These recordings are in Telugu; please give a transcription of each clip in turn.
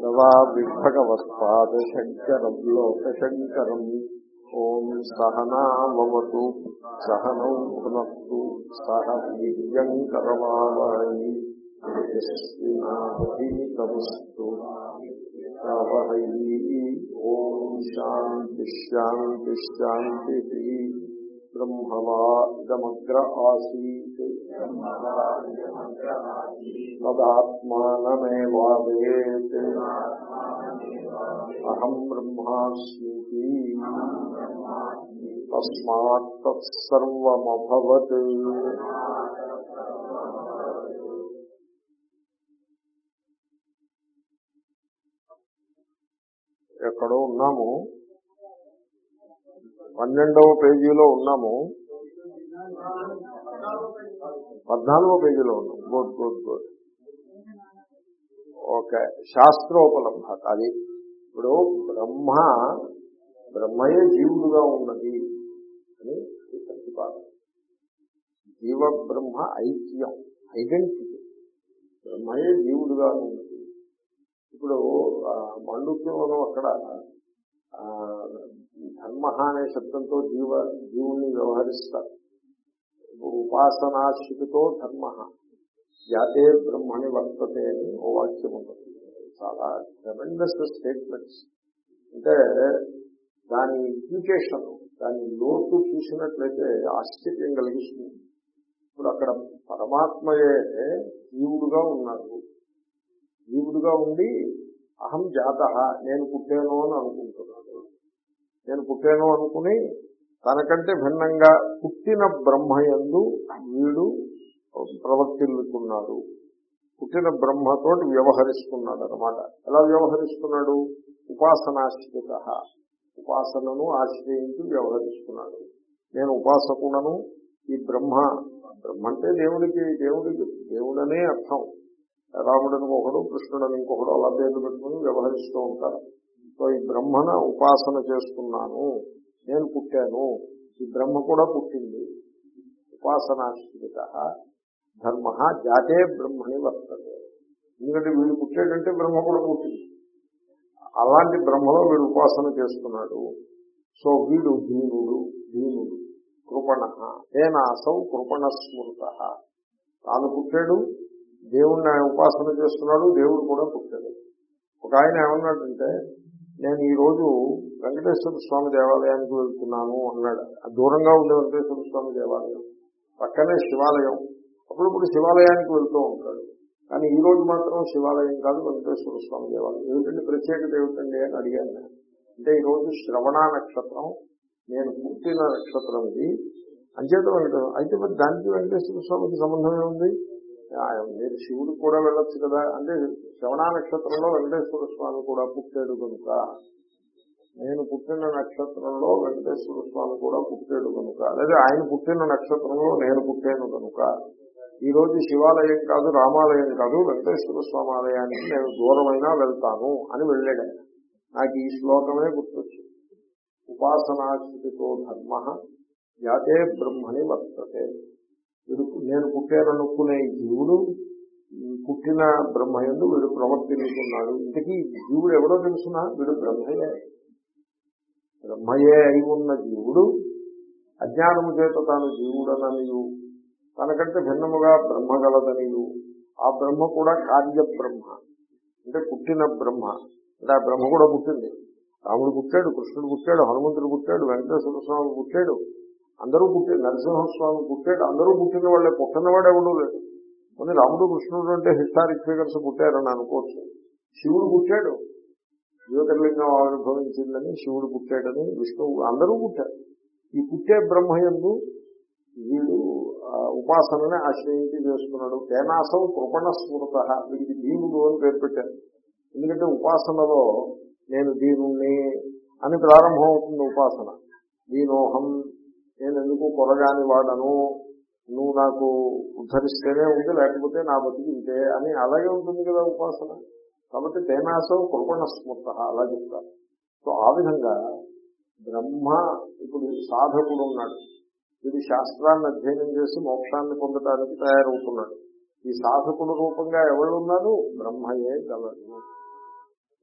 దవావిభగవత్పాదశంకరం లోకశంకరం ఓం సహనావతు సహనౌ పునఃతు సహ వీర్యంకరవాణి యస్వినాధీతమస్తు వహై ఓం శాంతి శాంతి శాంతి బ్రహ్మవా ఇదమగ్ర ఆసీత్ తదాత్మానమేవావేత్ అహం బ్రహ్మాస్మి తస్మాత్ తత్సర్వమభవత్ ఎక్కడో ఉన్నాము. పన్నెండవ పేజీలో ఉన్నాము. పద్నాలుగో పేజీలో ఉన్నాం గుడ్ గుడ్ గుడ్ ఓకే శాస్త్రోపలంభ అది ఇప్పుడు బ్రహ్మ బ్రహ్మయే జీవుడుగా ఉన్నది అని ప్రతిపాదన. జీవ బ్రహ్మ ఐక్యం ఐడెంటిటీ. బ్రహ్మయే జీవుడుగా ఉన్నది. ఇప్పుడు మండుక్యంలో అక్కడ ధర్మ అనే శబ్దంతో జీవ జీవుణ్ణి వ్యవహరిస్తారు. ఉపాసనాశ్రితితో ధర్మ. జాతే బ్రహ్మని వర్తతే అని ఓ వాక్యం ఉంటుంది. చాలా ట్రెమెండస్ స్టేట్మెంట్స్ అంటే దాని ఇంప్లికేషన్ దాని లోతు చూసినట్లయితే ఆశ్చర్యం కలిగిస్తుంది. ఇప్పుడు అక్కడ పరమాత్మయే జీవుడుగా ఉన్నారు జీవుడుగా ఉండి అహం జాత నేను పుట్టాను అని అనుకుంటున్నాడు. నేను పుట్టాను అనుకుని తనకంటే భిన్నంగా పుట్టిన బ్రహ్మయందు వీడు ప్రవర్తిల్లుతున్నాడు పుట్టిన బ్రహ్మతో వ్యవహరిస్తున్నాడు అనమాట ఎలా వ్యవహరిస్తున్నాడు? ఉపాసనాశ్రిత. ఉపాసనను ఆశ్రయించి వ్యవహరిస్తున్నాడు. నేను ఉపాసకుడను ఈ బ్రహ్మ బ్రహ్మ అంటే దేవుడికి దేవుడికి దేవుడనే అర్థం. రాముడని ఒకడు కృష్ణుడని ఇంకొకడు అలా పేర్లు పెట్టుకుని వ్యవహరిస్తూ ఉంటారు. సో ఈ బ్రహ్మన ఉపాసన చేస్తున్నాను. నేను పుట్టాను. ఈ బ్రహ్మ కూడా పుట్టింది. ఉపాసనాశ్రిత ధర్మ జాతే బ్రహ్మని వర్తతే. ఎందుకంటే వీడు పుట్టాడంటే బ్రహ్మ కూడా పుట్టింది. అలాంటి బ్రహ్మలో వీడు ఉపాసన చేస్తున్నాడు. సో వీడు దీనుడు దీనుడు కృపణ తేనాసౌ కృపణ స్మృత తాను పుట్టాడు దేవుణ్ణి ఆయన ఉపాసన చేస్తున్నాడు దేవుడు కూడా పుట్టాడు. ఒక ఆయన ఏమన్నాడంటే నేను ఈరోజు వెంకటేశ్వర స్వామి దేవాలయానికి వెళ్తున్నాను అన్నాడు. దూరంగా ఉండే వెంకటేశ్వర స్వామి దేవాలయం. పక్కనే శివాలయం. అప్పుడప్పుడు శివాలయానికి వెళ్తూ ఉంటాడు. కానీ ఈ రోజు మాత్రం శివాలయం కాదు వెంకటేశ్వర స్వామి దేవాలయం. ఏమిటండి ప్రత్యేకత ఏమిటండి అని అడిగాను నేను. అంటే ఈరోజు శ్రవణ నక్షత్రం నేను పుట్టిన నక్షత్రం ఇది. అంచేత వెంకటేశ్వర అయితే మరి దానికి వెంకటేశ్వర స్వామికి సంబంధం ఏముంది? మీరు శివుడు కూడా వెళ్ళొచ్చు కదా. అంటే శ్రవణ నక్షత్రంలో వెంకటేశ్వర స్వామి కూడా పుట్టాడు కనుక నేను పుట్టిన నక్షత్రంలో వెంకటేశ్వర స్వామి కూడా పుట్టాడు కనుక లేదా ఆయన పుట్టిన నక్షత్రంలో నేను పుట్టాను కనుక ఈ రోజు శివాలయం కాదు రామాలయం కాదు వెంకటేశ్వర స్వామి ఆలయానికి నేను దూరమైనా వెళ్తాను అని వెళ్ళాడు. నాకు ఈ శ్లోకమే గుర్తొచ్చింది. ఉపాసనాశ్రితో ధర్మ జాతే బ్రహ్మని వర్తతే. నేను పుట్టాననుకునే జీవుడు పుట్టిన బ్రహ్మయందు వీడు ప్రవర్తిల్లుతున్నాడు ఇంతకీ జీవుడు ఎవడో తెలుసునా? వీడు బ్రహ్మయే. బ్రహ్మయే అయి ఉన్న జీవుడు అజ్ఞానము చేత తాను జీవుడననియు. తనకంటే భిన్నముగా బ్రహ్మ గలదనియు. ఆ బ్రహ్మ కూడా కార్య బ్రహ్మ అంటే పుట్టిన బ్రహ్మ. అంటే ఆ బ్రహ్మ కూడా పుట్టింది. రాముడు పుట్టాడు కృష్ణుడు పుట్టాడు హనుమంతుడు పుట్టాడు వెంకటేశ్వర స్వామి పుట్టాడు. అందరూ పుట్టాడు నరసింహస్వామి పుట్టాడు అందరూ పుట్టిన వాళ్ళే పుట్టినవాడు ఎవడూ లేడు. కొన్ని రాముడు కృష్ణుడు అంటే హిస్టారిక్ ఫిగర్స్ పుట్టారని అనుకోవచ్చు. శివుడు పుట్టాడు. జ్యోతిర్లింగం ఆవిర్భవించిందని శివుడు పుట్టాడని విష్ణువు అందరూ పుట్టారు. ఈ పుట్టే బ్రహ్మయందు వీడు ఉపాసనని ఆశ్రయించి చేసుకున్నాడు. తేనాసం కృపణ స్మృత వీడికి దీనుడు అని పేరు పెట్టారు. ఎందుకంటే ఉపాసనలో నేను దీనుణ్ణి అని ప్రారంభం అవుతుంది ఉపాసన. దీనోహం నేను ఎందుకు కొరగాని వాడను? నువ్వు నాకు ఉద్ధరిస్తేనే ఉంది లేకపోతే నా బతికి ఇంతే అని అలాగే ఉంటుంది కదా ఉపాసన. కాబట్టి తేనాసం కృపణ స్మృత అలా చెప్తారు. సో ఆ విధంగా బ్రహ్మ ఇప్పుడు సాధకుడు ఉన్నాడు. ఇది శాస్త్రాన్ని అధ్యయనం చేసి మోక్షాన్ని పొందడానికి తయారవుతున్నాడు. ఈ సాధకుడు రూపంగా ఎవరు ఉన్నారు బ్రహ్మయే గలడు.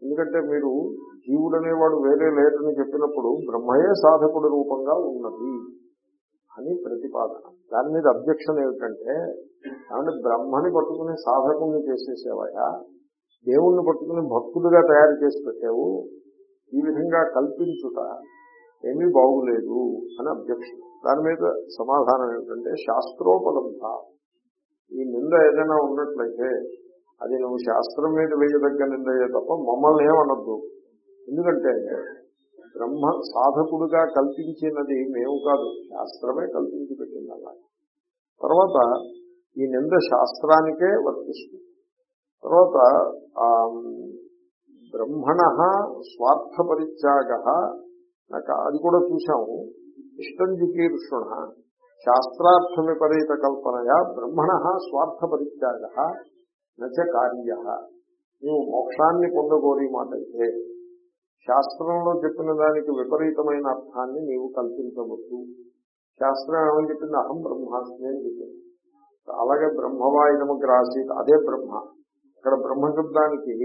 ఎందుకంటే మీరు జీవుడు అనేవాడు వేరే లేడని చెప్పినప్పుడు బ్రహ్మయే సాధకుడు రూపంగా ఉన్నది. అని ప్రతిపాదన. దాని మీద అబ్జెక్షన్ ఏమిటంటే కాబట్టి బ్రహ్మని పట్టుకుని సాధకుని చేసేసేవయా దేవుణ్ణి పట్టుకుని భక్తుడుగా తయారు చేసి పెట్టావు ఈ విధంగా కల్పించుట ఏమీ బాగులేదు అని అబ్జెక్షన్. దాని మీద సమాధానం ఏమిటంటే శాస్త్రోపలంభ ఈ నింద ఏదైనా ఉన్నట్లయితే అది నువ్వు శాస్త్రం మీద వేయదగ్గ నిందయ్యే తప్ప మమ్మల్ని ఏమనద్దు. ఎందుకంటే బ్రహ్మ సాధకుడుగా కల్పించినది మేము కాదు శాస్త్రమే కల్పించి పెట్టింది అలా. తర్వాత ఈ నింద శాస్త్రానికే వర్తిస్తుంది. తర్వాత ఆ, బ్రహ్మణ స్వార్థ పరిత్యాగ నాకు అది కూడా చూసాము ఇష్టం జికీర్షుణ శాస్త్రార్థ విపరీత కల్పనయా బ్రహ్మణ స్వార్థ పరిత్యాగ నచ కార్య. నీవు మోక్షాన్ని పొందగోరి మాట అయితే శాస్త్రంలో చెప్పిన దానికి విపరీతమైన అర్థాన్ని నీవు కల్పించవద్దు శాస్త్రం ఏమని చెప్పింది? అహం బ్రహ్మాస్మి అని చెప్పింది. అలాగే బ్రహ్మవాయునముకి రాసి అదే బ్రహ్మ. ఇక్కడ బ్రహ్మశబ్దానికి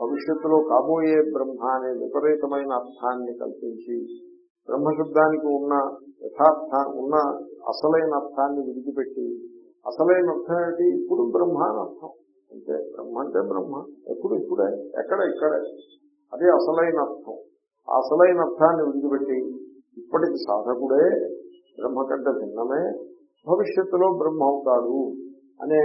భవిష్యత్తులో కాబోయే బ్రహ్మ అనే విపరీతమైన అర్థాన్ని కల్పించి బ్రహ్మశబ్దానికి ఉన్న యథార్థ ఉన్న అసలైన అర్థాన్ని విడిచిపెట్టి అసలైన అర్థం ఏంటి? ఇప్పుడు బ్రహ్మ అని అర్థం. అంటే బ్రహ్మ అంటే బ్రహ్మ. ఎప్పుడు ఇప్పుడే? ఎక్కడ? ఇక్కడే. అదే అసలైన అర్థం. అసలైన అర్థాన్ని విడిచిపెట్టి ఇప్పటికి సాధకుడే బ్రహ్మ కంటే భిన్నమే భవిష్యత్తులో బ్రహ్మ అవుతాడు అనే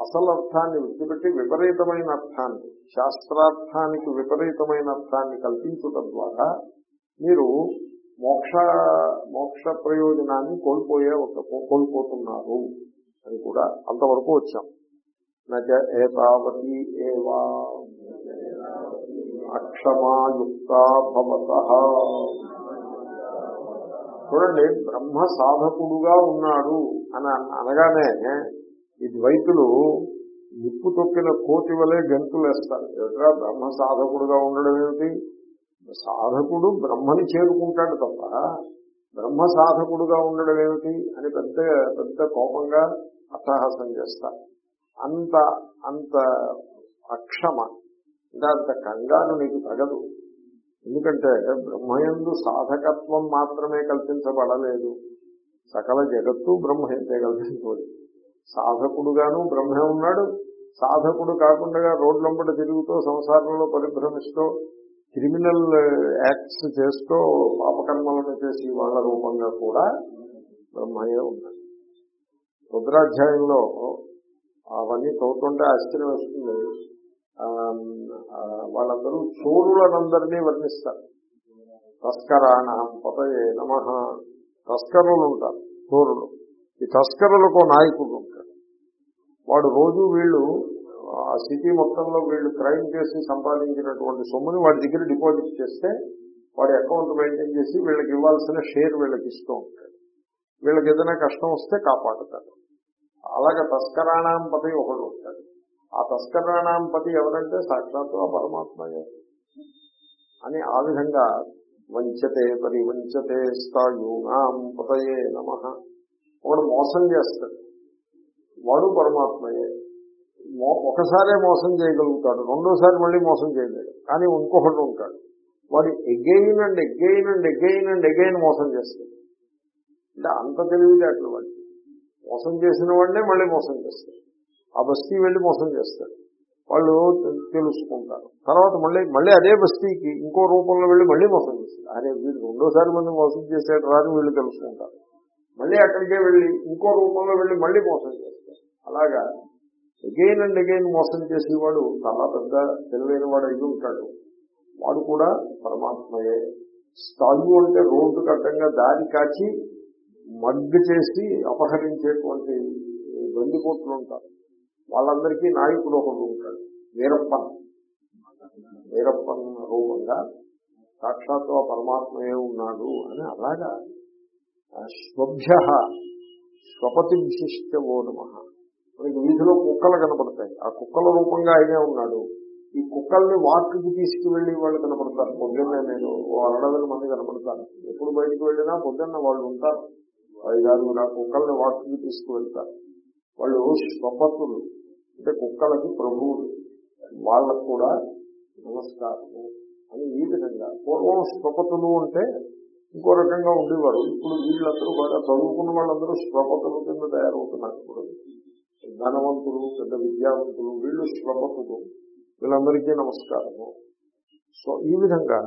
అసలు అర్థాన్ని విడిచిపెట్టి విపరీతమైన అర్థాన్ని శాస్త్రార్థానికి విపరీతమైన అర్థాన్ని కల్పించడం ద్వారా మీరు మోక్ష మోక్ష ప్రయోజనాన్ని కోల్పోయే ఒక కోల్పోతున్నారు అని కూడా అంతవరకు వచ్చాం. నచ ఏతావతి ఏవా. అక్షమాయుక్త భవత. చూడండి బ్రహ్మ సాధకుడుగా ఉన్నాడు అని అనగానే ఈ ద్వైతులు నిప్పు తొక్కిన కోటి వలె గంతులేస్తారు. బ్రహ్మ సాధకుడుగా ఉండడం ఏమిటి? సాధకుడు బ్రహ్మని చేరుకుంటాడు తప్ప బ్రహ్మ సాధకుడుగా ఉండడం ఏమిటి అని పెద్ద పెద్ద కోపంగా అట్టహాసం చేస్తారు. అంత అంత అక్షమ ఇంకా అంత కంగారు నీకు తగదు. ఎందుకంటే బ్రహ్మయందు సాధకత్వం మాత్రమే కల్పించబడలేదు. సకల జగత్తు బ్రహ్మయంతే కల్పించబడి. సాధకుడుగాను బ్రహ్మే ఉన్నాడు. సాధకుడు కాకుండా రోడ్లంబడి తిరుగుతూ సంసారంలో పరిభ్రమిస్తూ క్రిమినల్ యాక్ట్స్ చేస్తూ పాపకర్మలను చేసి వాళ్ళ రూపంగా కూడా బ్రహ్మయే ఉన్నాడు. రుద్రాధ్యాయంలో అవన్నీ చదువుతుంటే ఆశ్చర్యం వస్తుంది. వాళ్ళందరూ చోరులనందరినీ వర్ణిస్తారు. తస్కరాణం పతయే నమ. తస్కరులు ఉంటారు చోరులు. ఈ తస్కరులకు నాయకుడు ఉంటాడు. వాడు రోజు వీళ్ళు ఆ సిటీ మొత్తంలో వీళ్ళు క్రైమ్ చేసి సంపాదించినటువంటి సొమ్ముని వాడి దగ్గర డిపాజిట్ చేస్తే వాడి అకౌంట్ మెయింటైన్ చేసి వీళ్ళకి ఇవ్వాల్సిన షేర్ వీళ్ళకి ఇస్తూ ఉంటాడు. వీళ్ళకి ఏదైనా కష్టం వస్తే కాపాడుతాడు. అలాగే తస్కరాణాంపతి ఒకడు ఉంటాడు. ఆ తస్కరాణాంపతి ఎవరంటే సాక్షాత్తు ఆ పరమాత్మయే అని ఆ విధంగా వంచతే పరివంచతే స్థాయూనాం పతయే నమ. ఒకడు మోసం చేస్తాడు. వాడు పరమాత్మయే ఒకసారే మోసం చేయగలుగుతాడు. రెండోసారి మళ్ళీ మోసం చేయలేడు. కానీ ఇంకొకటి ఉంటాడు. వాడు again and again and again and again మోసం చేస్తాడు. అంటే అంత తెలివితేటలు వాడు. మోసం చేసిన వాడినే మళ్ళీ మోసం చేస్తాడు. ఆ బస్తీ వెళ్ళి మోసం చేస్తాడు వాళ్ళు తెలుసుకుంటారు. తర్వాత మళ్ళీ మళ్ళీ అదే బస్తీకి ఇంకో రూపంలో వెళ్ళి మళ్ళీ మోసం చేస్తారు. అరే వీళ్ళు రెండోసారి మంది మోసం చేసేట రాని వీళ్ళు తెలుసుకుంటారు. మళ్ళీ అక్కడికే వెళ్ళి ఇంకో రూపంలో వెళ్ళి మళ్ళీ మోసం చేస్తారు. అలాగా అగైన్ అండ్ అగైన్ మోసం చేసేవాడు చాలా పెద్ద తెలివైన వాడు అయి ఉంటాడు. వాడు కూడా పరమాత్మయే. స్థాయి అంటే రోడ్డు కట్టంగా దారి కాచి మగ్గు చేసి అపహరించేటువంటి బందిపోట్లు ఉంటారు. వాళ్ళందరికీ నాయకుడు ఒకడు ఉంటాడు. వీరప్పన్. వీరప్పన్ రూపంగా సాక్షాత్ పరమాత్మయే ఉన్నాడు అని అలాగా స్వభ్య స్వపతి విశిష్టవో నమ. మనకి వీధిలో కుక్కలు కనపడతాయి. ఆ కుక్కల రూపంగా ఆయనే ఉన్నాడు. ఈ కుక్కల్ని వాక్కి తీసుకువెళ్ళి వాళ్ళు కనపడతారు. పొద్దున్న నేను ఓ అరడవేల మంది కనపడతాను ఎప్పుడు బయటకు వెళ్ళినా పొద్దున్న వాళ్ళు ఉంటారు. ఐదారుగురు ఆ కుక్కల్ని వాక్కి తీసుకువెళ్తారు. వాళ్ళు స్వపతులు. అంటే కుక్కలకి ప్రభువులు వాళ్ళకు కూడా నమస్కారము అని ఈ విధంగా. పూర్వం స్వపతులు అంటే ఇంకో రకంగా ఉండేవారు. ఇప్పుడు వీళ్ళందరూ బాగా చదువుకున్న వాళ్ళందరూ శ్వపతుల కింద తయారవుతున్నారు ఇప్పుడు. ధనవంతులు పెద్ద విద్యావంతులు వీళ్ళు స్వపతులు వీళ్ళందరికీ నమస్కారము. సో ఈ విధంగా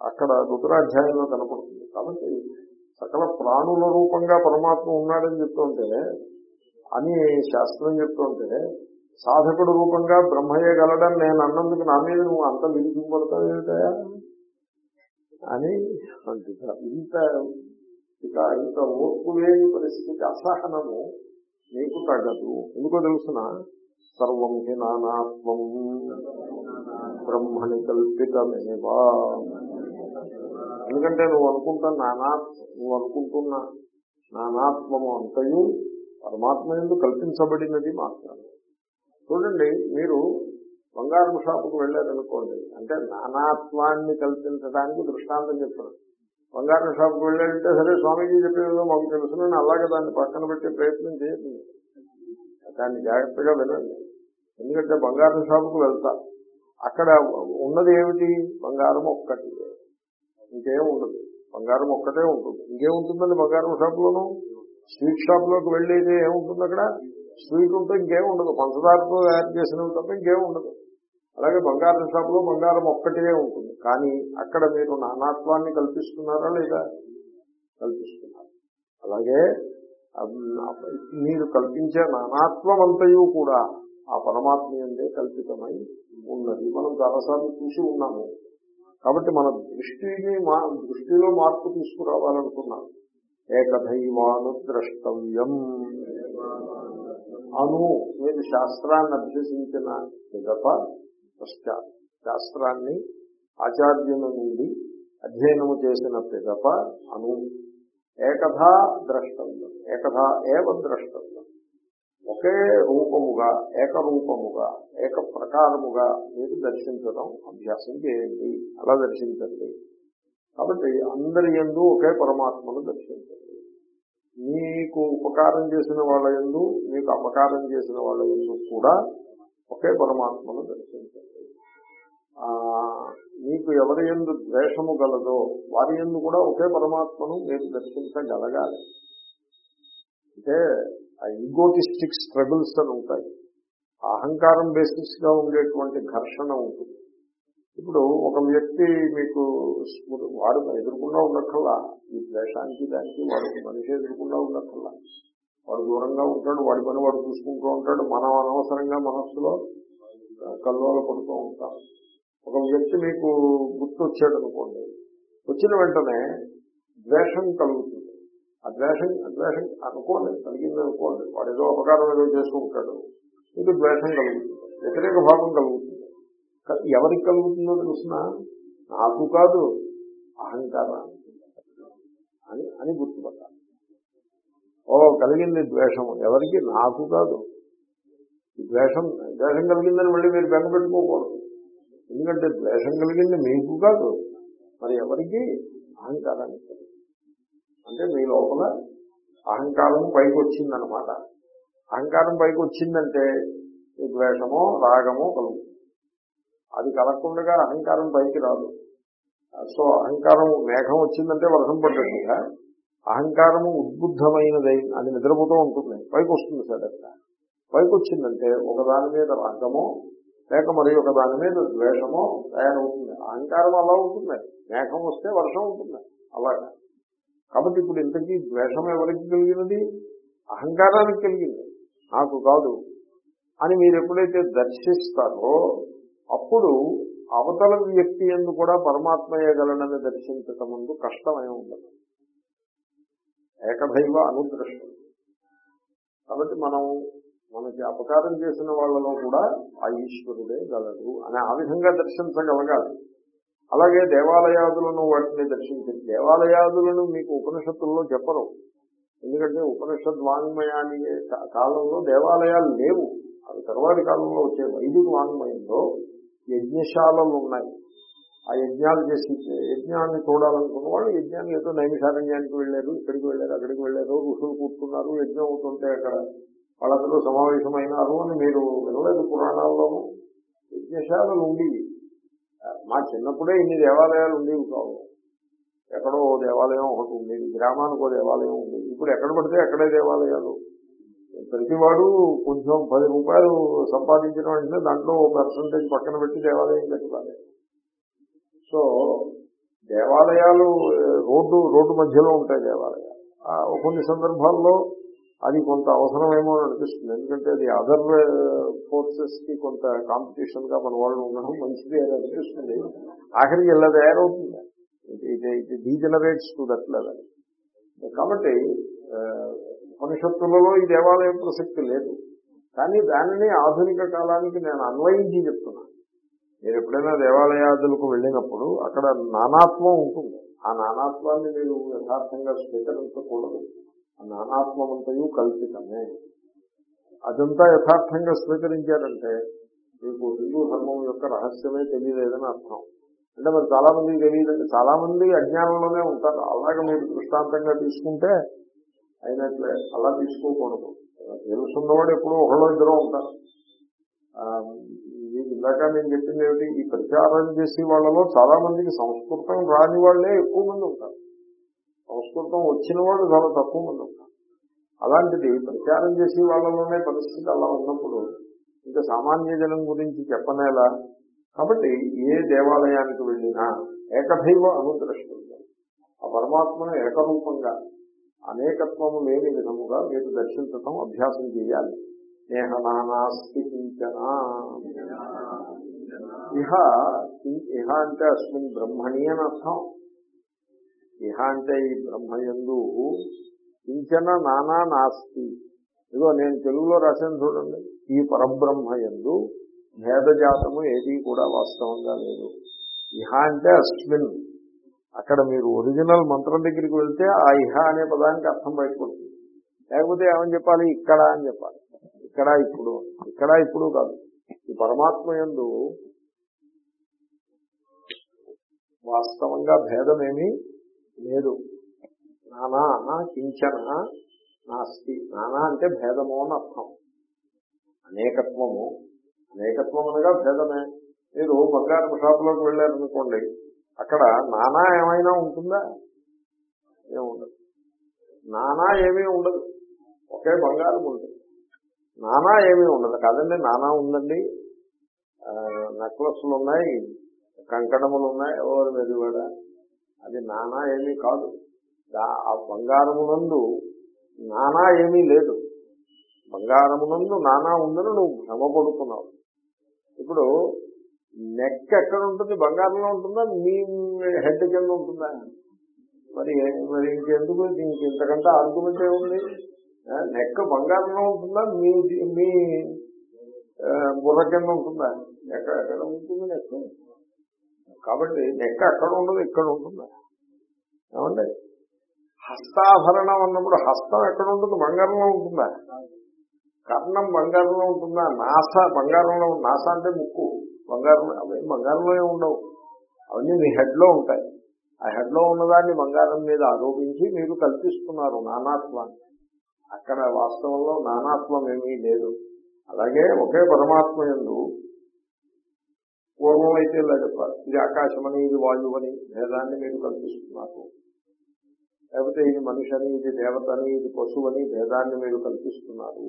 అక్కడ రుద్రాధ్యాయంలో కనపడుతుంది. కాబట్టి సకల ప్రాణుల రూపంగా పరమాత్మ ఉన్నాడని చెప్తుంటే అని శాస్త్రం చెప్తుంటే సాధకుడు రూపంగా బ్రహ్మయ్య గలడం నేను అన్నందుకు నా మీద నువ్వు అంత విరిగిపడతావు ఏమిటయా అని అంటున్నారు ఇంత ఇక ఇంత ఓర్పు లేని పరిస్థితి అసహనము నీకు తగ్గదు ఎందుకో తెలుసిన? సర్వం హి నానాత్మం బ్రహ్మణి కల్పితమేవా. ఎందుకంటే నువ్వు అనుకుంటా నానాత్మ నువ్వు అనుకుంటున్నా నానాత్మము అంతయు పరమాత్మ ఎందు కల్పించబడినది మాత్రమే. చూడండి మీరు బంగారం షాపుకు వెళ్ళారనుకోండి అంటే నానాత్వాన్ని కల్పించడానికి దృష్టాంతం చెప్తున్నాను బంగారం షాపుకు వెళ్ళారంటే సరే స్వామీజీ చెప్పేదో మాకు తెలుసునని అలాగే దాన్ని పక్కన పెట్టే ప్రయత్నం చేయదు దాన్ని జాగ్రత్తగా వినండి. ఎందుకంటే బంగారం షాపుకు వెళ్తా అక్కడ ఉన్నది ఏమిటి? బంగారం ఒక్కటి. ఇంకేం ఉండదు. బంగారం ఒక్కటే ఉంటుంది. ఇంకేముంటుందండి బంగారం షాపులోను? స్వీట్ షాప్లోకి వెళ్ళేది ఏముంటుంది అక్కడ? స్వీట్ ఉంటే ఇంకేం ఉండదు. పంచదారతో తయారు చేసినవి తప్ప ఇంకేం ఉండదు. అలాగే బంగారం షాపులో బంగారం ఒక్కటే ఉంటుంది. కానీ అక్కడ మీరు నానాత్వాన్ని కల్పిస్తున్నారా లేదా? కల్పిస్తున్నారు. అలాగే మీరు కల్పించే నానాత్వం అంతయు కూడా ఆ పరమాత్మ ఎందే కల్పితమై ఉన్నది. మనం చాలాసార్లు చూసి ఉన్నాము. కాబట్టి మన దృష్టిని మా దృష్టిలో మార్పు తీసుకురావాలనుకున్నాం ఏకదైవాను ద్రష్టవ్యం అను మీరు శాస్త్రాన్ని అభ్యసించిన పిదప పశ్చాత్ శాస్త్రాన్ని ఆచార్యుల నుండి అధ్యయనము చేసిన పిదప అను. ఏకథా ద్రష్టవ్యం. ఏకథా ఏవ ద్రష్టవ్యం. ఒకే రూపముగా ఏకరూపముగా ఏక ప్రకారముగా మీరు దర్శించడం అభ్యాసం చేయండి. అలా దర్శించండి. కాబట్టి అందరి ఎందు ఒకే పరమాత్మను దర్శించండి. మీకు ఉపకారం చేసిన వాళ్ళ ఎందు మీకు అపకారం చేసిన వాళ్ళ ఎందు కూడా ఒకే పరమాత్మను దర్శించండి. ఆ మీకు ఎవరి ఎందు ద్వేషము గలదో వారి ఎందు కూడా ఒకే పరమాత్మను మీరు దర్శించగలగాలి. అంటే ఆ ఈగోటిస్టిక్ స్ట్రగుల్స్ అని ఉంటాయి. అహంకారం బేసిస్గా ఉండేటువంటి ఘర్షణ ఉంటుంది. ఇప్పుడు ఒక వ్యక్తి మీకు వాడు ఎదుర్కొన్నా ఉండక్కల్లా ఈ ద్వేషానికి దానికి వాడు మనిషి ఎదుర్కొన్నా ఉండక్కల్లా వాడు దూరంగా ఉంటాడు వాడి పని వాడు చూసుకుంటూ ఉంటాడు మనం అనవసరంగా మనస్సులో కల్లోల పడుతూ ఉంటాం. ఒక వ్యక్తి మీకు గుర్తు వచ్చాడు అనుకోండి వచ్చిన వెంటనే ద్వేషం కలుగుతుంది. ఆ ద్వేషం ద్వేషం అనుకోండి కలిగింది అనుకోండి వాడు ఏదో అపకారం ఏదో చేస్తూ ఉంటాడు మీకు ద్వేషం కలుగుతుంది. వ్యతిరేక భావం కలుగుతుంది. ఎవరికి కలుగుతుందో తెలుసిన? నాకు కాదు అహంకారానికి. అని అని గుర్తుపట్టాలి. ఓ కలిగింది ద్వేషం. ఎవరికి? నాకు కాదు. ద్వేషం ద్వేషం కలిగిందని మళ్ళీ మీరు బెంగ పెట్టుకోకూడదు. ఎందుకంటే ద్వేషం కలిగింది మీకు కాదు. మరి ఎవరికి? అహంకారానికి కలిగింది. అంటే మీ లోపల అహంకారం పైకి వచ్చిందనమాట అహంకారం పైకి వచ్చిందంటే ఈ ద్వేషమో రాగమో కలుగుతుంది. అది కలగకుండా అహంకారం పైకి రాదు. సో అహంకారం మేఘం వచ్చిందంటే వర్షం పడ్డట్టుగా అహంకారము ఉద్బుద్ధమైనదై అది నిద్రపోతూ ఉంటుంది. పైకి వస్తుంది సడన్గా పైకి వచ్చిందంటే ఒకదాని మీద రాగమో లేక మరి ఒక దాని మీద ద్వేషమో తయారవుతుంది. అహంకారం అలా ఉంటుంది. మేఘం వస్తే వర్షం ఉంటుంది. అలాగా. కాబట్టి ఇప్పుడు ఇంతకీ ద్వేషం ఎవరికి కలిగినది? అహంకారానికి కలిగింది. నాకు కాదు. అని మీరు ఎప్పుడైతే దర్శిస్తారో అప్పుడు అవతల వ్యక్తి ఎందు కూడా పరమాత్మయ్యగలనని దర్శించటం ముందు కష్టమై ఉండదు. ఏకదైవ అనుదృష్టం కాబట్టి మనం మనకి అపకారం చేసిన వాళ్ళలో కూడా ఆ ఈశ్వరుడే గలడు అని ఆ విధంగా దర్శించగలగాలి. అలాగే దేవాలయాదులను వాటిని దర్శించండి దేవాలయాదులను మీకు ఉపనిషత్తుల్లో చెప్పరు. ఎందుకంటే ఉపనిషత్ వాంగ్మయాన్ని కాలంలో దేవాలయాలు లేవు. అవి తర్వాతి కాలంలో వచ్చే వైదిక వాంగ్మయంలో యజ్ఞశాలలు ఉన్నాయి ఆ యజ్ఞాలు చేసి యజ్ఞాన్ని చూడాలనుకున్న వాళ్ళు యజ్ఞాన్ని ఏదో నైమిషారణ్యానికి వెళ్ళారు ఇక్కడికి వెళ్ళారు అక్కడికి వెళ్ళారు ఋషులు కూర్చున్నారు యజ్ఞం అవుతుంటే అక్కడ వాళ్ళందరూ సమావేశమైనారు అని మీరు వినలేదు పురాణాల్లోనూ. యజ్ఞశాలలు ఉండేవి మా చిన్నప్పుడే ఇన్ని దేవాలయాలు ఉండేవి కావు. ఎక్కడో ఓ దేవాలయం ఒకటి ఉండేది గ్రామానికి దేవాలయం ఉండేది. ఇప్పుడు ఎక్కడ పడితే అక్కడే దేవాలయాలు. ప్రతివాడు కొంచెం పది రూపాయలు సంపాదించిన వెంటనే దాంట్లో ఓ పర్సంటేజ్ పక్కన పెట్టి దేవాలయం కట్టాలి. సో దేవాలయాలు రోడ్డు రోడ్డు మధ్యలో ఉంటాయి దేవాలయాలు. కొన్ని సందర్భాల్లో అది కొంత అవసరమేమో అనిపిస్తుంది. ఎందుకంటే అది అదర్ ఫోర్సెస్కి కొంత కాంపిటీషన్గా మన వాళ్ళు ఉండడం మంచిది అని అనిపిస్తుంది. ఆఖరికి ఇలా తయారవుతుంది. ఇది ఇది డీజనరేట్స్ టు దట్ లెవెల్ కాబట్టి ఉపనిషత్తులలో ఈ దేవాలయం ప్రసక్తి లేదు. కానీ దానిని ఆధునిక కాలానికి నేను అన్వయించి చెప్తున్నాను. మీరు ఎప్పుడైనా దేవాలయాదులకు వెళ్ళినప్పుడు అక్కడ నానాత్వం ఉంటుంది. ఆ నానాత్వాన్ని మీరు యథార్థంగా స్వీకరించకూడదు. ఆ నానాత్మమంతయు కల్పితమే. అదంతా యథార్థంగా స్వీకరించారంటే మీకు హిందూ ధర్మం యొక్క రహస్యమే తెలియలేదని అర్థం. అంటే మరి చాలా మంది తెలియదండి చాలా మంది అజ్ఞానంలోనే ఉంటారు. అలాగే మీరు దృష్టాంతంగా తీసుకుంటే అయినట్లే. అలా తీసుకోకూడదు. తెలుసున్నవాడు ఎప్పుడూ ఒకళ్ళు ఇద్దరు ఉంటారు మీకు ఇందాక నేను చెప్పింది ఏమిటి? ఈ ప్రచారం చేసే వాళ్ళలో చాలా మందికి సంస్కృతం రాని వాళ్ళే ఎక్కువ మంది ఉంటారు. సంస్కృతం వచ్చిన వాళ్ళు చాలా తక్కువ మంది ఉంటారు. అలాంటిది ప్రచారం చేసే వాళ్ళలోనే పరిస్థితి అలా ఉన్నప్పుడు ఇంకా సామాన్య జనం గురించి చెప్పనేలా? కాబట్టి ఏ దేవాలయానికి వెళ్ళినా ఏకదైవ అనుద్రష్టం. ఆ పరమాత్మను ఏకరూపంగా అనేకత్వము లేని విధముగా మీరు దర్శించటం అభ్యాసం చేయాలి. నేహ నానాస్తి కించన. ఇహ ఇహ అంటే అస్మిన్ బ్రహ్మణి అని అర్థం. ఇహ అంటే ఈ బ్రహ్మయందు కించన నానా నాస్తి. ఇదిగో నేను తెలుగులో రాశాను చూడండి. ఈ పరబ్రహ్మయందు భేదజాతము ఏది కూడా వాస్తవంగా లేదు. ఇహ అంటే అస్మిన్. అక్కడ మీరు ఒరిజినల్ మంత్రం దగ్గరికి వెళ్తే ఆ ఇహ అనే పదానికి అర్థం బయటపడుతుంది. లేకపోతే ఏమని చెప్పాలి? ఇక్కడ అని చెప్పాలి. ఇక్కడ ఇప్పుడు. ఇక్కడ ఇప్పుడు కాదు. ఈ పరమాత్మ ఎందు వాస్తవంగా భేదమేమీ లేదు. నానా కించన నాస్తి. నానా అంటే భేదము అని అర్థం. అనేకత్వము. అనేకత్వం అనగా భేదమే. మీరు బంగారం షాపులోకి వెళ్ళారనుకోండి అక్కడ నానా ఏమైనా ఉంటుందా? ఏముండదు నానా ఏమీ ఉండదు. ఒకే బంగారం ఉంటుంది నానా ఏమీ ఉండదు. కాదండి నానా ఉందండి. నెక్లెస్లు ఉన్నాయి కంకణములు ఉన్నాయి ఎవరు వెదివాడ అది నానా ఏమీ కాదు. ఆ బంగారమునందు నానా ఏమీ లేదు. బంగారమునందు నానా ఉందని నువ్వు భ్రమపడుతున్నావు. ఇప్పుడు నెక్ ఎక్కడ ఉంటుంది? బంగారంలో ఉంటుందా? మీ హెడ్ కింద ఉంటుందా? మరి మరి ఇంకెందుకు? దీనికి ఇంతకంటే ఆర్గ్యుమెంట్ ఏముంది? నెక్క నెక్ బంగారంలో ఉంటుందా? మీ మీ బుర్ర కింద ఉంటుందా? నెక్క ఎక్కడ ఉంటుంది నెక్? కాబట్టి నెక్ అక్కడ ఉండదు ఇక్కడ ఉంటుందా? ఏమండి? హస్తాభరణం అన్నప్పుడు హస్తం ఎక్కడ ఉంటుంది? బంగారంలో ఉంటుందా? కర్ణం బంగారంలో ఉంటుందా? నాస బంగారంలో నాస అంటే ముక్కు. బంగారం అవి బంగారంలో ఉండవు. అవన్నీ మీ హెడ్లో ఉంటాయి. ఆ హెడ్లో ఉన్నదాన్ని బంగారం మీద ఆరోపించి మీరు కల్పిస్తున్నారు నానాత్వాన్ని. అక్కడ వాస్తవంలో నానాత్వం ఏమీ లేదు. అలాగే ఒకే పరమాత్మ ఎందు పూర్వం అయితే ఇలా చెప్పాలి ఇది ఆకాశమని ఇది వాయువని భేదాన్ని మీరు కల్పిస్తున్నారు. లేకపోతే ఇది మనిషి అని ఇది దేవత అని ఇది పశువు అని భేదాన్ని మీరు కల్పిస్తున్నారు.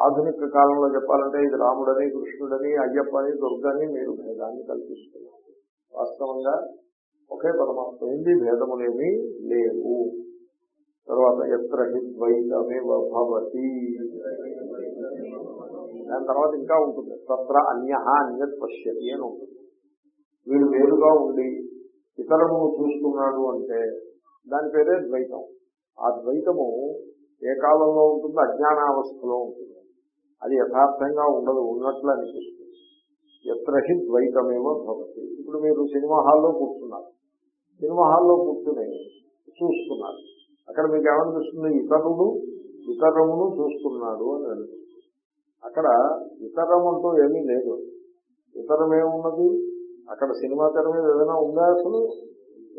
ఆధునిక కాలంలో చెప్పాలంటే ఇది రాముడని కృష్ణుడని అయ్యప్ప అని దుర్గని మీరు భేదాన్ని కల్పిస్తున్నారు. వాస్తవంగా ఒకే పరమాత్మ ఏంది భేదములేమీ లేవు. తర్వాత ఎత్ర ద్వైతమే భవతి. దాని తర్వాత ఇంకా ఉంటుంది. తత్ర అన్య అన్యత్ పశ్యతి అని ఉంటుంది. వీడు వేరుగా ఉండి ఇతరము చూస్తున్నాడు అంటే దాని పేరే ద్వైతం. ఆ ద్వైతము ఏ కాలంలో ఉంటుంది అజ్ఞానావస్థలో ఉంటుంది. అది యథార్థంగా ఉండదు ఉన్నట్లు అనిపిస్తుంది. ఎత్రహి ద్వైతమేమో భవతి. ఇప్పుడు మీరు సినిమా హాల్లో కూర్చున్నారు. సినిమా హాల్లో కూర్చుని చూస్తున్నారు. అక్కడ మీకు ఏమనిపిస్తుంది? ఇతరుడు ఇతరమును చూస్తున్నాడు అని అనిపిస్తుంది. అక్కడ ఇతరమంటూ ఏమీ లేదు. ఇతరమేమున్నది అక్కడ సినిమా తెర మీద ఏదైనా ఉందా అసలు?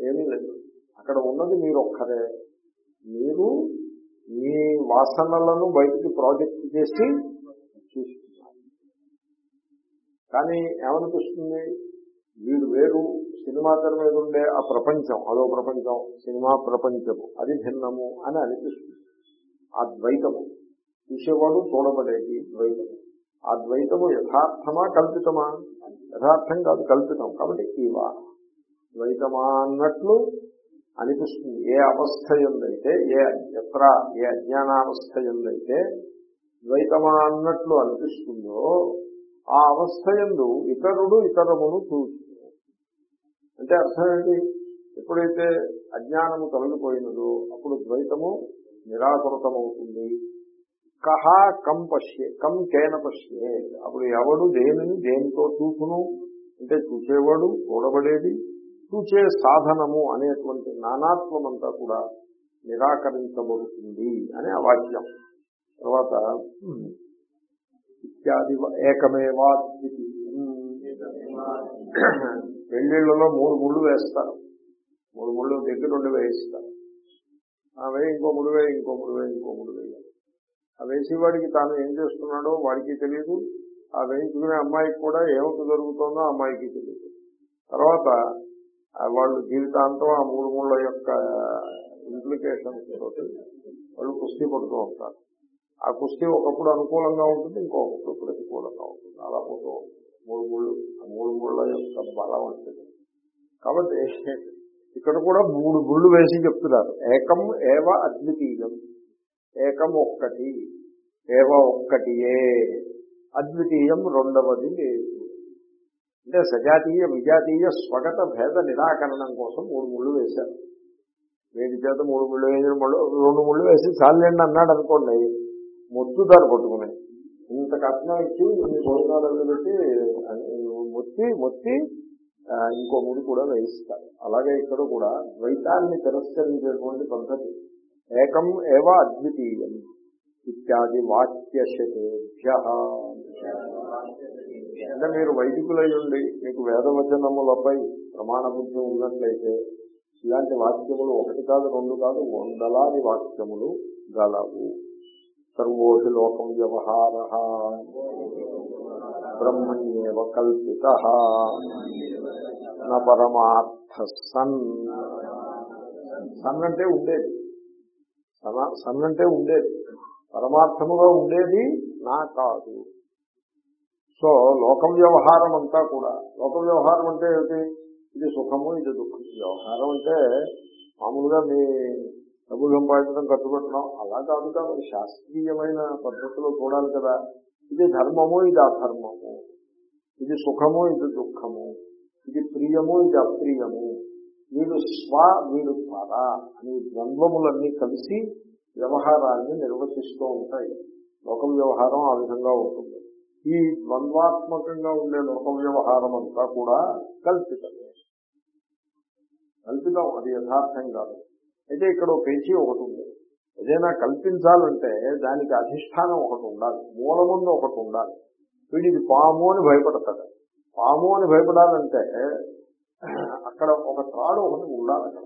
ఏమీ లేదు. అక్కడ ఉన్నది మీరు ఒక్కరే మీరు మీ వాసనలను బయటికి ప్రాజెక్ట్ చేసి చూస్తున్నారు కానీ ఏమనిపిస్తుంది? వీడు వేరు సినిమా తెర మీద ఉండే ఆ ప్రపంచం అదో ప్రపంచం సినిమా ప్రపంచము అది భిన్నము అని అనిపిస్తుంది. ఆ ద్వైతము చూసేవాడు చూడబడేది ద్వైతము. ఆ ద్వైతము యథార్థమా కల్పితమా? యథార్థం కాదు కల్పితం. కాబట్టి ఇవా ద్వైతమా అన్నట్లు అనిపిస్తుంది. ఏ అవస్థ ఎందైతే ఏ ఎత్ర ఏ అజ్ఞానావస్థ ఎందైతే ద్వైతమా అన్నట్లు అనిపిస్తుందో ఆ అవస్థ ఎందు ఇతరుడు ఇతరమును చూస్తుంది అంటే అర్థం ఏంటి? ఎప్పుడైతే అజ్ఞానము తొలగిపోయినదో అప్పుడు ద్వైతము నిరాకృతమవుతుంది. కహా కం పశ్యే కం కేన పశ్యే. అప్పుడు ఎవడు దేనిని దేనితో చూసును అంటే చూసేవాడు చూడబడేది చూచే సాధనము అనేటువంటి నానాత్వమంతా కూడా నిరాకరించబడుతుంది అనే వాక్యం. తర్వాత ఇత్యాది ఏకమేవా పెళ్ళిళ్ళలో మూడు ముళ్ళు వేస్తారు. మూడు ముళ్ళు దగ్గరుండి వేయిస్తారు. ఆ ఇంకో ముడి వేయి ఇంకో ముడి వేయి ఇంకో ముడి వేయాలి ఆ వేసేవాడికి తాను ఏం చేస్తున్నాడో వాడికి తెలియదు ఆ వేయించుకునే అమ్మాయికి కూడా ఏమిటి జరుగుతుందో అమ్మాయికి తెలియదు తర్వాత వాళ్ళు జీవితాంతం ఆ మూడు ముళ్ళ యొక్క ఇంప్లికేషన్స్ తోటి వాళ్ళు కుస్తీ పడుతూ ఉంటారు. ఆ కుస్తీ ఒకప్పుడు అనుకూలంగా ఉంటుంది ఇంకొకప్పుడు ప్రతికూలంగా ఉంటుంది. అలా పోతూ ఉంటుంది మూడు ఆ మూడు ముళ్ళ యొక్క బలం ఉంటుంది. కాబట్టి ఇక్కడ కూడా మూడు ముళ్ళు వేసి చెప్తున్నారు. ఏకం ఏవ అద్వితీయం. ఏకం ఒక్కటి ఏవ ఒక్కటియే. అద్వితీయం రెండవది లేదు. అంటే సజాతీయ విజాతీయ స్వగత భేద నిరాకరణం కోసం మూడు ముళ్ళు వేశారు. వేడి చేత మూడు ముళ్ళు వేసిన ముళ్ళు రెండు ముళ్ళు వేసి చాలండి అన్నాడు అనుకోండి. మొత్తుతారు పట్టుకుని. ఇంత కట్నం ఇచ్చి ఇన్ని భోజనాలు పెట్టి మొత్తి మొత్తి ఇంకో ముడి కూడా వేయిస్తారు అలాగే ఇక్కడ కూడా ద్వైతాన్ని తిరస్కరించేటువంటి పద్ధతి. ఏకం ఏవ అద్వితీయం ఇత్యాది వాక్యశతేభ్య అంటే మీరు వైదికులై ఉండి మీకు వేదవచనములపై ప్రమాణ బుద్ధి ఉన్నట్లయితే ఇలాంటి వాక్యములు ఒకటి కాదు రెండు కాదు వందలాది వాక్యములు గలవు. సర్వోహి లోకం వ్యవహార బ్రహ్మణ్యేవ కల్పిత న పరమార్థ సన్ సన్ అంటే ఉండేది. సన్ అంటే ఉండేది. పరమార్థముగా ఉండేది నా కాదు. సో లోకం వ్యవహారం అంతా కూడా లోక వ్యవహారం అంటే ఏమిటి? ఇది సుఖము ఇది దుఃఖం వ్యవహారం అంటే మామూలుగా మీ డబ్బులు సంపాదించడం ఖర్చు పెట్టడం అలా కాదు కాదు. శాస్త్రీయమైన పద్ధతిలో చూడాలి కదా. ఇది ధర్మము ఇది అధర్మము? ఇది సుఖము ఇది దుఃఖము? ఇది ప్రియము ఇది అప్రియము? వీడు స్వ వీడు పర అనే ద్వంద్వములన్నీ కలిసి వ్యవహారాన్ని నిర్వచిస్తూ ఉంటాయి. లోక వ్యవహారం ఆ విధంగా ఉంటుంది. ఈ ద్వంద్వాత్మకంగా ఉండే లోక వ్యవహారం అంతా కూడా కల్పితమే. కల్పితం అది యథార్థం కాదు. అయితే ఇక్కడ ఒక పేచీ ఒకటి ఉంది. ఏదైనా కల్పించాలంటే దానికి అధిష్టానం ఒకటి ఉండాలి. మూలముందు ఒకటి ఉండాలి. వీడిది పాము అని భయపడతాడు. పాము అని భయపడాలంటే అక్కడ ఒక త్రాడు ఒకటి ఉండాలి అక్కడ.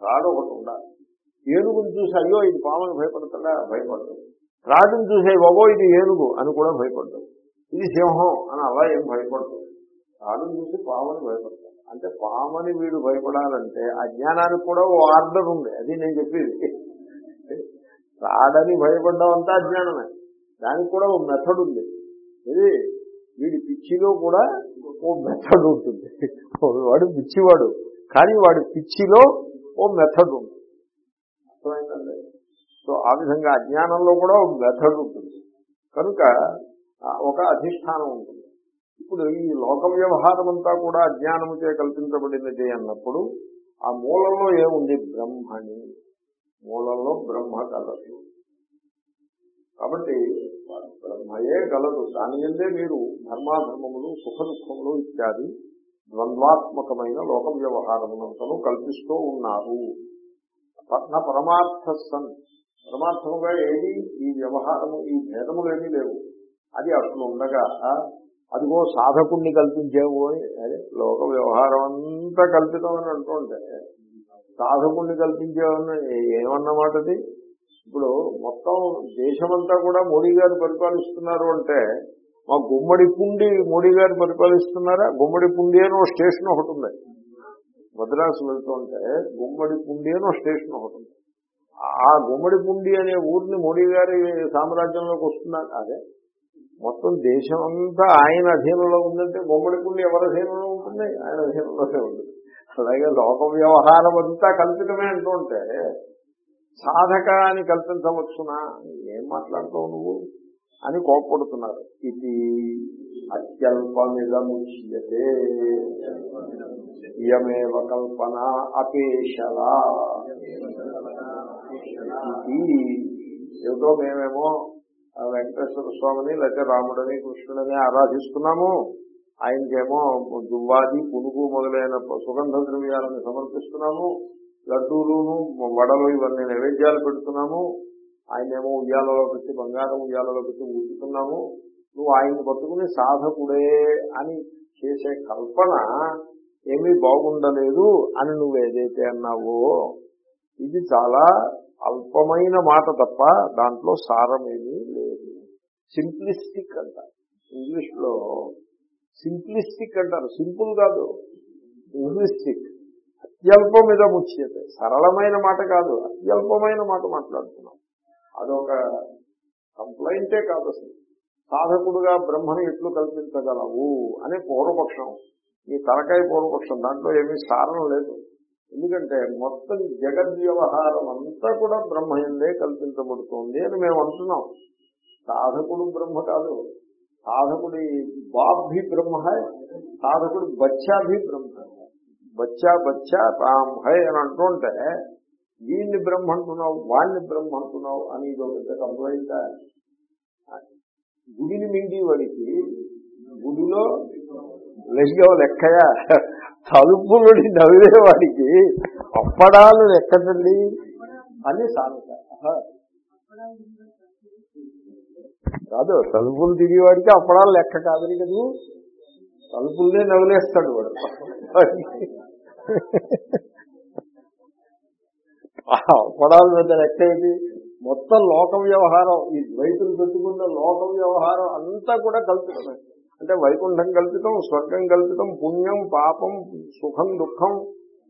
త్రాడు ఒకటి ఉండాలి. ఏనుగుని చూసి అయ్యో ఇది పాముని భయపడతాడా? భయపడదు. త్రాడుని చూసే బాబో ఇది ఏనుగు అని కూడా భయపడ్డాడు ఇది సింహం అని అలా ఏం భయపడదు. త్రాడుని చూసి పాముని భయపడతాడు అంటే పామని వీడు భయపడాలంటే అజ్ఞానానికి కూడా ఓ ఆర్డర్ ఉంది. అది నేను చెప్పేది. రాడని భయపడ్డం అంతా అజ్ఞానమే. దానికి కూడా ఓ మెథడ్ ఉంది. ఇది వీడి పిచ్చిలో కూడా ఓ మెథడ్ ఉంటుంది. వాడు పిచ్చివాడు. కానీ వాడి పిచ్చిలో ఓ మెథడ్ ఉంది. అర్థమైందండి? సో ఆ విధంగా అజ్ఞానంలో కూడా ఒక మెథడ్ ఉంటుంది. కనుక ఒక అధిష్టానం ఉంటుంది. ఇప్పుడు ఈ లోక వ్యవహారం అంతా కూడా అజ్ఞానముచే కల్పించబడినది అన్నప్పుడు ఆ మూలంలో ఏముంది బ్రహ్మని? మూలంలో బ్రహ్మ కలదు. కాబట్టి బ్రహ్మయే గలదు దాని మీదే మీరు ధర్మాధర్మములు సుఖ దుఃఖములు ఇత్యాది ద్వంద్వాత్మకమైన లోక వ్యవహారమునంతను కల్పిస్తూ ఉన్నారు. నా పరమార్థ సన్ పరమార్థముగా ఏది? ఈ వ్యవహారము ఈ భేదములు ఏమీ లేవు. అది అసలు ఉండగా అదిగో సాధకుణ్ణి కల్పించేవు అని అదే లోక వ్యవహారం అంతా కల్పితం అని అంటుంటే సాధకుణ్ణి కల్పించేవని ఏమన్నమాటది ఇప్పుడు మొత్తం దేశమంతా కూడా మోడీ గారు పరిపాలిస్తున్నారు అంటే మా గుమ్మడి పుండి మోడీ గారు పరిపాలిస్తున్నారా? గుమ్మడి పుండి అని ఒక స్టేషన్ ఒకటి ఉంది. మద్రాసు వెళ్తుంటే గుమ్మడి పుండి అని ఒక స్టేషన్ ఒకటి ఉంది. ఆ గుమ్మడి పుండి అనే ఊరిని మోడీ గారి సామ్రాజ్యంలోకి వస్తున్నారు అదే. మొత్తం దేశం అంతా ఆయన అధీనంలో ఉందంటే గుమ్మడి పుండి ఎవరి అధీనంలో ఉంటుంది? ఆయన అధీనంలోనే ఉంటుంది అలాగే లోక వ్యవహారం అంతా కల్పితమే అంటుంటే సాధక అని కల్పించవచ్చునా? ఏం మాట్లాడుతావు నువ్వు? అని కోప్పడుతున్నారు. ఇది అత్యల్పమిదముచ్యతే ఇయమేవ కల్పన అపేషలా ఇది ఏమిటో మేమేమో వెంకటేశ్వర స్వామిని లేకపోతే రాముడని కృష్ణుడని ఆరాధిస్తున్నాము. ఆయనకేమో దువ్వాది పునుగు మొదలైన సుగంధ ద్రవ్యాలను సమర్పిస్తున్నాము. లడ్డూలును వడలు ఇవన్నీ నైవేద్యాలు పెడుతున్నాము. ఆయనేమో ఉయ్యాలలో పెట్టి బంగారం ఉయ్యాలలో పెట్టి ఊపుతున్నాము నువ్వు ఆయన పట్టుకుని సాధకుడే అని చేసే కల్పన ఏమీ బాగుండలేదు అని నువ్వు ఏదైతే అన్నావో ఇది చాలా అల్పమైన మాట తప్ప దాంట్లో సారమేమీ లేదు. సింప్లిస్టిక్ అంటారు. ఇంగ్లీష్లో సింప్లిస్టిక్ అంటారు. సింపుల్ కాదు. సింప్లిస్టిక్. అత్యల్పమిద ముచ్యతే సరళమైన మాట కాదు. అత్యల్పమైన మాట మాట్లాడుతున్నాం. అదొక కంప్లైంటే కాదు అసలు. సాధకుడుగా బ్రహ్మను ఎట్లు కల్పించగలవు అనే పూర్వపక్షం. ఈ తలకాయ పూర్వపక్షం. దాంట్లో ఏమీ సారం లేదు. ఎందుకంటే మొత్తం జగద్వ్యవహారం అంతా కూడా బ్రహ్మయందే కల్పించబడుతోంది అని మేము అంటున్నాం. సాధకుడు బ్రహ్మ కాదు. సాధకుడి బాభి బ్రహ్మ హై సాధకుడు బచ్చా బ్రహ్మ హై. బచ్చా బచ్చా తాం హై అని అంటుంటే వీడిని బ్రహ్మ అంటున్నావు వాడిని బ్రహ్మ అంటున్నావు అని ఇది ఒక పెద్ద కంప్లైంట్ గుడిని మింగి వాడికి గుడిలో లెగ్గా లెక్కయా తలుపులని నవ్వే వాడికి అప్పడాలు ఎక్కడండి అని సామెత. కాదు తలుపులు తిరిగేవాడికి అప్పడాలు లెక్క కాదని కదా? తలుపులనే నవలేస్తాడు వాడు. అప్పడాలు పెద్ద లెక్క ఏంటి? మొత్తం లోక వ్యవహారం ఈ ద్వైతులు పెట్టుకున్న లోక వ్యవహారం అంతా కూడా కల్పితమే అంటే వైకుంఠం కల్పితం స్వర్గం కల్పితం పుణ్యం పాపం సుఖం దుఃఖం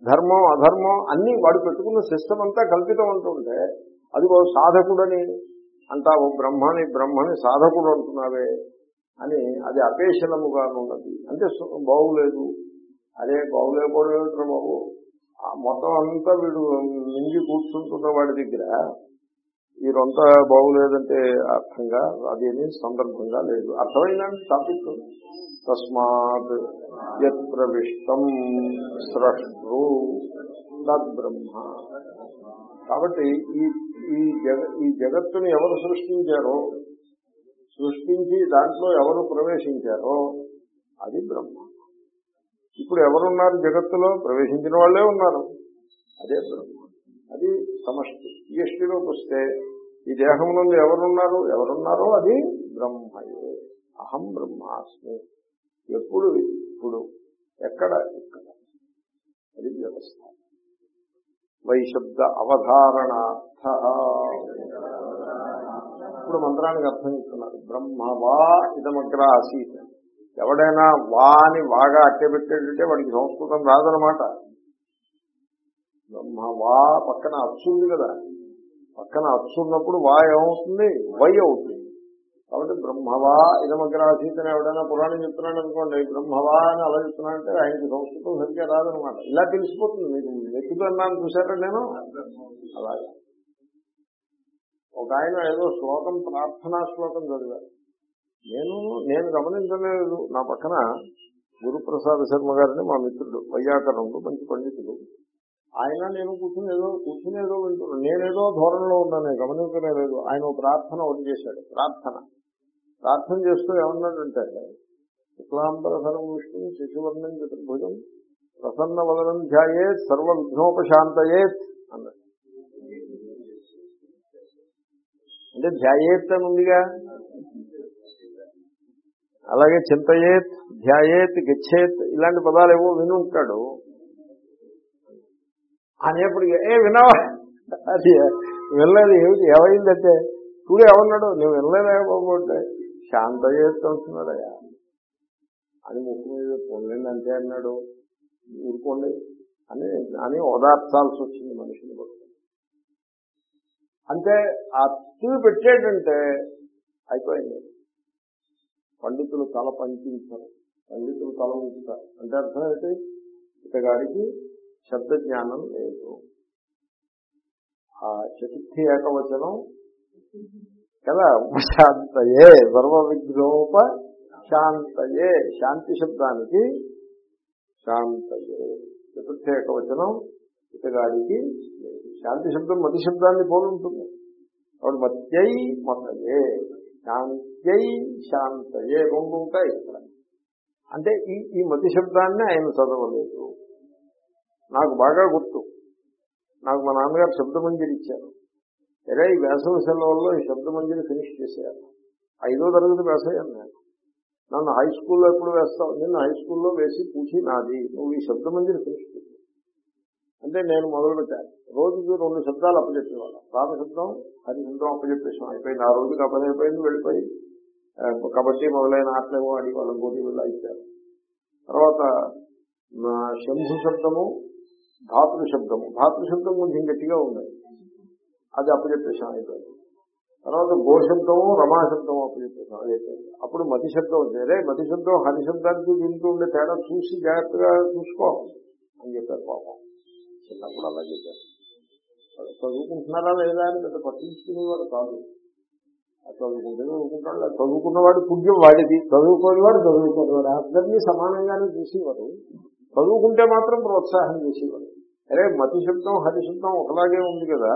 ధర్మం అధర్మం అన్ని వాడు పెట్టుకున్న సిస్టమ్ అంతా కల్పితం అంటుంటే అది సాధకుడని అంటావు బ్రహ్మని బ్రహ్మని సాధకుడు అంటున్నావే అని అది అపేషణముగా ఉన్నది. అంటే బాగులేదు అదే బాగులేకపోవడం ఏమిట్రా బాబు? ఆ మొత్తం అంతా వీడు మింగి కూర్చుంటున్న వాడి దగ్గర వీరంతా బాగులేదంటే అర్థంగా అదేమి సందర్భంగా లేదు. అర్థమైందండి టాపిక్? తస్మాత్ ప్రవిష్టం స్రష్టృ బ్రహ్మ కాబట్టి ఈ ఈ జగ ఈ జగత్తుని ఎవరు సృష్టించారో సృష్టించి దాంట్లో ఎవరు ప్రవేశించారో అది బ్రహ్మ. ఇప్పుడు ఎవరున్నారు జగత్తులో? ప్రవేశించిన వాళ్ళే ఉన్నారు. అదే బ్రహ్మ. అది సమష్టి. ఈష్టిలోకి వస్తే ఈ దేహం నుండి ఎవరున్నారు? ఎవరున్నారో అది బ్రహ్మయే. అహం బ్రహ్మాస్మి. ఎప్పుడు? ఇప్పుడు. ఎక్కడ? ఇక్కడ. అది వ్యవస్థ. వైశబ్ద అవధారణార్థ. ఇప్పుడు మంత్రానికి అర్థం ఇస్తున్నారు బ్రహ్మవా ఇదమగ్ర ఆసీత్. ఎవడైనా వా అని వాగా అట్టెపెట్టేటంటే వాడికి సంస్కృతం రాదనమాట బ్రహ్మవా పక్కన అచ్చుంది కదా. పక్కన అచ్చున్నప్పుడు వా ఏమవుతుంది? వై అవుతుంది. కాబట్టి బ్రహ్మవా ఇదమగ్రాసీత్ అని ఎవడైనా పురాణం చెప్తున్నాడు అనుకోండి బ్రహ్మవా అని అలా చెప్తున్నాడంటే ఆయనకి సంస్కృతం సరిగ్గా రాదనమాట. ఇలా తెలిసిపోతుంది మీకు. వెతుకుతున్నాను చూసారా నేను? అలాగే. ఒక ఆయన ఏదో శ్లోకం ప్రార్థనా శ్లోకం చదివారు. నేను నేను గమనించలేదు. నా పక్కన గురుప్రసాద్ శర్మ గారిని మా మిత్రుడు వైయాకరణుడు మంచి పండితుడు. ఆయన నేను కూర్చుని ఏదో కూర్చుని ఏదో వింటున్నాను. నేనేదో ధోరణిలో ఉన్నాను నేను గమనించలేదు. ఆయన ప్రార్థన ఒకటి చేశాడు. ప్రార్థన. ప్రార్థన చేస్తూ ఏమన్నాడంటే శుక్లాంబరధరం విష్ణు శిశువర్ణం చతుర్భుజం ప్రసన్న వదనం ధ్యాయేత్ సర్వ విఘ్నోపశాంతయేత్ అన్నాడు. అంటే ధ్యాయేత్ అని ఉందిగా? అలాగే చింతయేత్ ధ్యాయేత్ గచ్చేత్ ఇలాంటి పదాలు ఏవో విని ఉంటాడు. అనేప్పటికీ ఏ వినవా? అది వినలేదు ఏమిటి? ఏమైందంటే చూడు ఏమన్నాడు? నువ్వు వినలేదా బాబు అంటే? శాంతయ్యేస్తూ ఉంటున్నాడయ్యా అని ముక్కు మీద పొందండి అంతే అన్నాడు. ఊరుకోండి. అని అని ఓదార్చాల్సి వచ్చింది మనిషిని బట్టి. అంటే ఆ తూ పెట్టేటంటే అయిపోయింది. పండితులు తల పంచించారు పండితులు తల ఉంచుతారు. అంటే అర్థం ఏంటి? ఇతగాడికి శబ్ద జ్ఞానం లేదు. ఆ చతుర్థి ఏకవచనం కదా? ఉపశాంతయే సర్వ విగ్రహోప శాంతయే శాంతి శబ్దానికి శాంతయే. చతుర్థేక వచనం ఇతగాడికి శాంతి శబ్దం మతి శబ్దాన్ని పోలుంటుంది. కాబట్టి మత్యై మతయే శాంత్యై శాంతయే రెండు ఉంటాయి అంటే ఈ ఈ మతి శబ్దాన్ని ఆయన చదవలేదు. నాకు బాగా గుర్తు. నాకు మా నాన్నగారు శబ్దమంజరి ఇచ్చారు అరే ఈ వేసవి సెలవుల్లో ఈ శబ్దమంజరి ఫినిష్ చేసేయాలి. ఐదో తరగతి వేసయ్యాను నేను. నన్ను హై స్కూల్లో ఎప్పుడు వేస్తావు? నిన్ను హై స్కూల్లో వేసి పూచి నాది. నువ్వు ఈ శబ్దమంజరి ఫినిష్ చేసి అంటే నేను మొదలు పెట్టాను రోజుకి రెండు శబ్దాలు అప్పచెప్పేవాళ్ళం రామ శబ్దం హరి శబ్దం అప్పచెప్పేసాం అయిపోయింది. ఆ రోజుకి అప్పని అయిపోయింది వెళ్ళిపోయి కబడ్డీ మొదలైన ఆటలేమో ఆడి వాళ్ళం పోటీ వెళ్ళి ఇచ్చారు తర్వాత శంభు శబ్దము ధాతృ శబ్దము. ధాతృ శబ్దం కొంచెం గట్టిగా ఉంది అది అప్పచెప్పేసాం అయిపోయింది. తర్వాత గోశబ్దము రమాశబ్దము అప్పచెప్పేసాం అది అయిపోయింది అప్పుడు మతి శబ్దం వచ్చింది మతి శబ్దం హరిశబ్దానికి దీనికి ఉండే తేడా చూసి జాగ్రత్తగా చూసుకో అని చెప్పారు పాపం. చిన్నప్పుడు అలా చెప్పారు. చదువుకుంటున్నారా లేదా అని పెద్ద పట్టించుకునేవాడు కాదు. చదువుకుంటే చదువుకుంటాడు లేదా చదువుకున్నవాడి పుణ్యం వాడిది. చదువుకోనివాడు చదువుకోనివాడు. అందరినీ సమానంగానే చూసేవారు చదువుకుంటే మాత్రం ప్రోత్సాహం చేసేవారు అరే మతి శబ్దం హరిశబ్దం ఒకలాగే ఉంది కదా.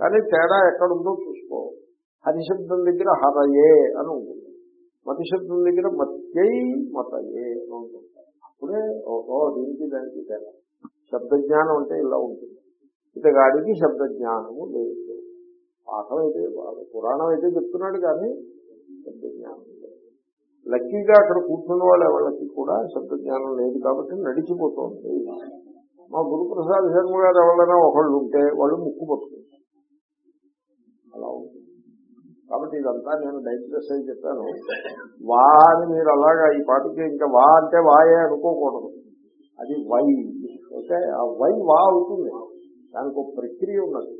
కానీ తేడా ఎక్కడుందో చూసుకో. హరిశబ్దం దగ్గర హరయే అని ఉంటుంది. మతి శబ్దం దగ్గర మత్యై మతయే అని ఉంటుంది. అప్పుడే ఓహో దీనికి దానికి తేడా. శబ్ద జ్ఞానం అంటే ఇలా ఉంటుంది. ఇతగాడికి శబ్దజ్ఞానము లేదు. పాఠం అయితే బాగా పురాణం అయితే చెప్తున్నాడు కానీ శబ్ద జ్ఞానం లేదు. లక్కీగా అక్కడ కూర్చున్న వాళ్ళ వాళ్ళకి కూడా శబ్ద జ్ఞానం లేదు కాబట్టి నడిచిపోతుంది మా గురుప్రసాద్ శర్మ గారు ఎవరైనా ఒకళ్ళు ఉంటే వాళ్ళు ముక్కు పట్టుకుంటారు. ఇదంతా నేను డైజెస్ట్ అయి చెప్పాను. వా అని మీరు అలాగా ఈ పాటికి ఇంకా వా అంటే వాయే అనుకోకూడదు. అది వై. ఓకే? ఆ వై వా అవుతుంది. దానికి ఒక ప్రక్రియ ఉన్నది.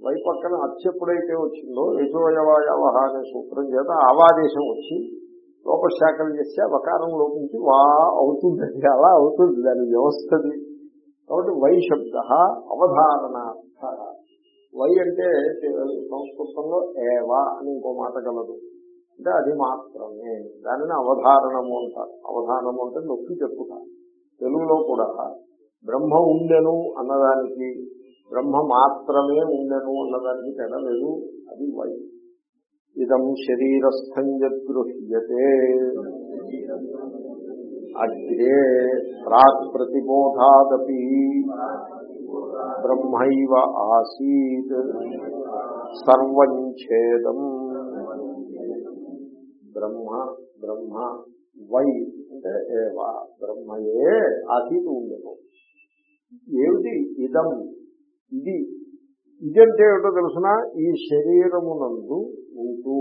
వై పక్కన అచ్చు ఎప్పుడైతే వచ్చిందో యజోయవాయవహ అనే సూత్రం చేత ఆవాదేశం వచ్చి లోపశాఖలు చేస్తే వకారం లోపించి వా అవుతుంది అలా అవుతుంది దాని వ్యవస్థది. కాబట్టి వై శబ్ద అవధారణార్థ. వై అంటే సంస్కృతంలో ఏవా అని ఇంకో మాట కలదు. అంటే అది మాత్రమే. దానిని అవధారణము అంటారు. అవధానము అంటే నొక్కి చెప్పుట తెలుగులో కూడా బ్రహ్మ ఉండెను అన్నదానికి బ్రహ్మ మాత్రమే ఉండెను అన్నదానికి తేడా లేదు. అది వై. ఇదం శరీరస్థం జగృహ్యతే అగ్రే ప్రాక్ ప్రతిబోధాదపి. బ్రహ్మైవ ఆసీత్. సర్వం ఛేదం. బ్రహ్మ బ్రహ్మ వై అంటే ఏవా. బ్రహ్మయే ఆసీత్ ఉండదు. ఏమిటి ఇదం? ఇది ఇదంటే ఏమిటో తెలుసిన? ఈ శరీరమునందు ఉంటూ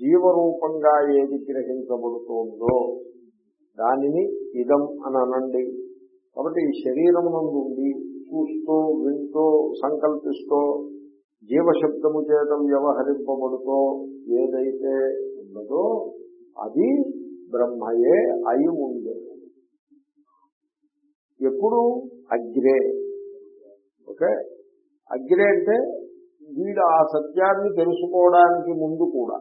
జీవరూపంగా ఏది గ్రహించబడుతోందో దానిని ఇదం అని అనండి కాబట్టి ఈ శరీరమునందు ఉండి చూస్తూ వింటూ సంకల్పిస్తూ జీవశబ్దము చేత వ్యవహరింపబడుతూ ఏదైతే ఉన్నదో అది బ్రహ్మయే అయి ఉండేది ఎప్పుడు? అగ్రే. ఓకే? అగ్రే అంటే వీడు ఆ సత్యాన్ని తెలుసుకోవడానికి ముందు కూడా.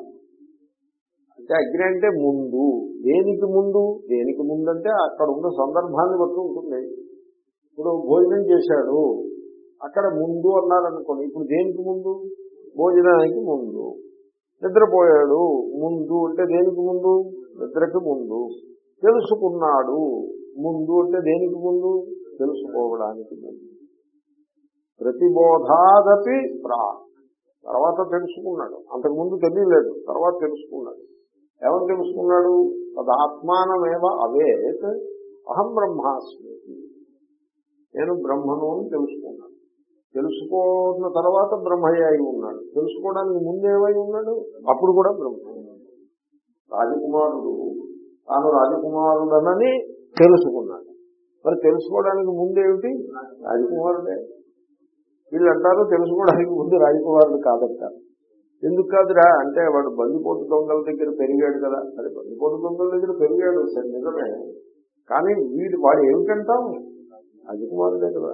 అంటే అగ్రే అంటే ముందు. దేనికి ముందు? దేనికి ముందు అంటే అక్కడ ఉన్న సందర్భాన్ని బట్టి ఉంటుంది. ఇప్పుడు భోజనం చేశాడు. అక్కడ ముందు అన్నారనుకోండి ఇప్పుడు దేనికి ముందు? భోజనానికి ముందు. నిద్రపోయాడు ముందు అంటే దేనికి ముందు? నిద్రకి ముందు. తెలుసుకున్నాడు ముందు అంటే దేనికి ముందు? తెలుసుకోవడానికి ముందు. ప్రతిబోధాదపి ప్రా. తర్వాత తెలుసుకున్నాడు. అంతకుముందు తెలియలేదు తర్వాత తెలుసుకున్నాడు. ఎవరు తెలుసుకున్నాడు? తదాత్మానమేవ అవేత్ అహం బ్రహ్మాస్మి. నేను బ్రహ్మను అని తెలుసుకున్నాను. తెలుసుకున్న తర్వాత బ్రహ్మయ్య అయి ఉన్నాడు. తెలుసుకోవడానికి ముందేమై ఉన్నాడు? అప్పుడు కూడా బ్రహ్మ రాజకుమారుడు తాను రాజకుమారుడనని తెలుసుకున్నాడు. మరి తెలుసుకోవడానికి ముందేమిటి రాజకుమారుడే. వీళ్ళంటారు తెలుసుకోవడానికి ముందు రాజకుమారుడు కాదంటారు. ఎందుకు కాదురా? అంటే వాడు బందిపోటు దొంగల దగ్గర పెరిగాడు కదా. అది బందిపోటు దొంగల దగ్గర పెరిగాడు సరే నిజమే. కానీ వీడు వాడు ఏమిటంటాం రాజకుమారుడే కదా.